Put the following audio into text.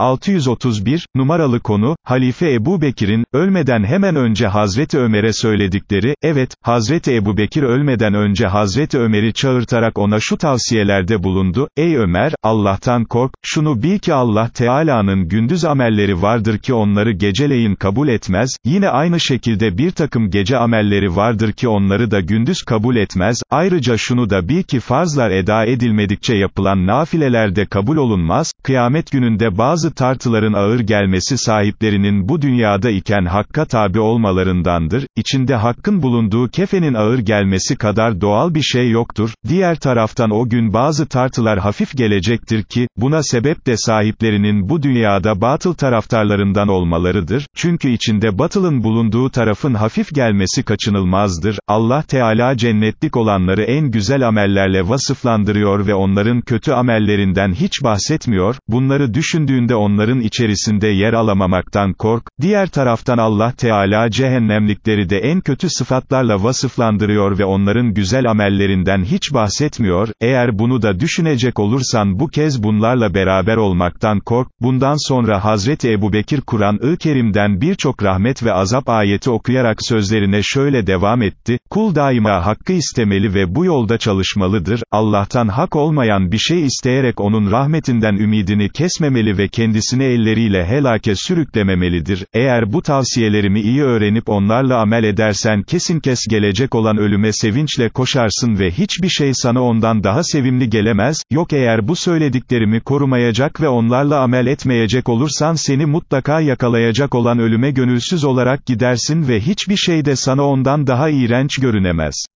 631, numaralı konu, Halife Ebu Bekir'in, ölmeden hemen önce Hazreti Ömer'e söyledikleri, evet, Hazreti Ebu Bekir ölmeden önce Hazreti Ömer'i çağırtarak ona şu tavsiyelerde bulundu, ey Ömer, Allah'tan kork, şunu bil ki Allah Teala'nın gündüz amelleri vardır ki onları geceleyin kabul etmez, yine aynı şekilde bir takım gece amelleri vardır ki onları da gündüz kabul etmez, ayrıca şunu da bil ki farzlar eda edilmedikçe yapılan nafileler de kabul olunmaz, kıyamet gününde bazı tartıların ağır gelmesi sahiplerinin bu dünyada iken hakka tabi olmalarındandır, içinde hakkın bulunduğu kefenin ağır gelmesi kadar doğal bir şey yoktur, diğer taraftan o gün bazı tartılar hafif gelecektir ki, buna sebep de sahiplerinin bu dünyada batıl taraftarlarından olmalarıdır, çünkü içinde batılın bulunduğu tarafın hafif gelmesi kaçınılmazdır, Allah Teala cennetlik olanları en güzel amellerle vasıflandırıyor ve onların kötü amellerinden hiç bahsetmiyor, bunları düşündüğünde onların içerisinde yer alamamaktan kork, diğer taraftan Allah Teala cehennemlikleri de en kötü sıfatlarla vasıflandırıyor ve onların güzel amellerinden hiç bahsetmiyor, eğer bunu da düşünecek olursan bu kez bunlarla beraber olmaktan kork, bundan sonra Hazreti Ebu Bekir Kur'an-ı Kerim'den birçok rahmet ve azap ayeti okuyarak sözlerine şöyle devam etti, kul daima hakkı istemeli ve bu yolda çalışmalıdır, Allah'tan hak olmayan bir şey isteyerek onun rahmetinden ümidini kesmemeli ve kendisini elleriyle helake sürüklememelidir, eğer bu tavsiyelerimi iyi öğrenip onlarla amel edersen kesin kes gelecek olan ölüme sevinçle koşarsın ve hiçbir şey sana ondan daha sevimli gelemez, yok eğer bu söylediklerimi korumayacak ve onlarla amel etmeyecek olursan seni mutlaka yakalayacak olan ölüme gönülsüz olarak gidersin ve hiçbir şey de sana ondan daha iğrenç görünemez.